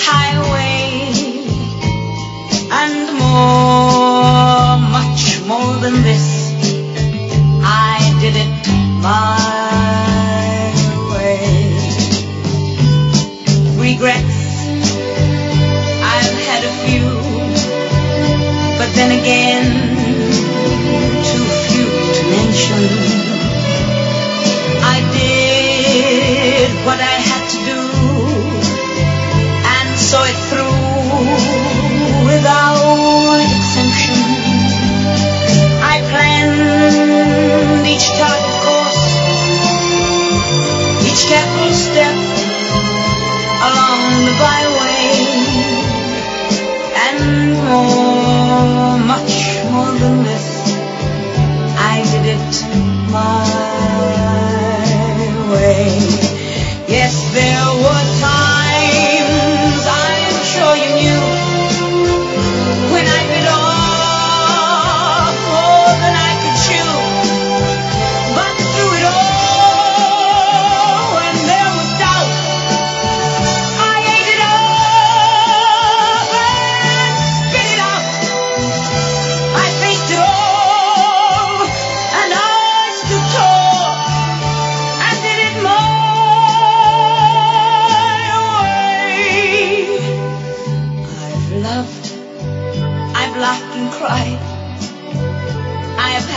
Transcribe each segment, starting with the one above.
Highway and more, much more than this. I did it my way. Regrets, I've had a few, but then again, along the byway, and more,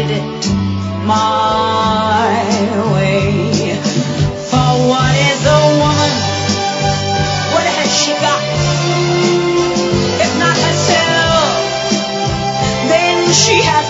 headed my way. For what is a woman? What has she got? If not herself, then she has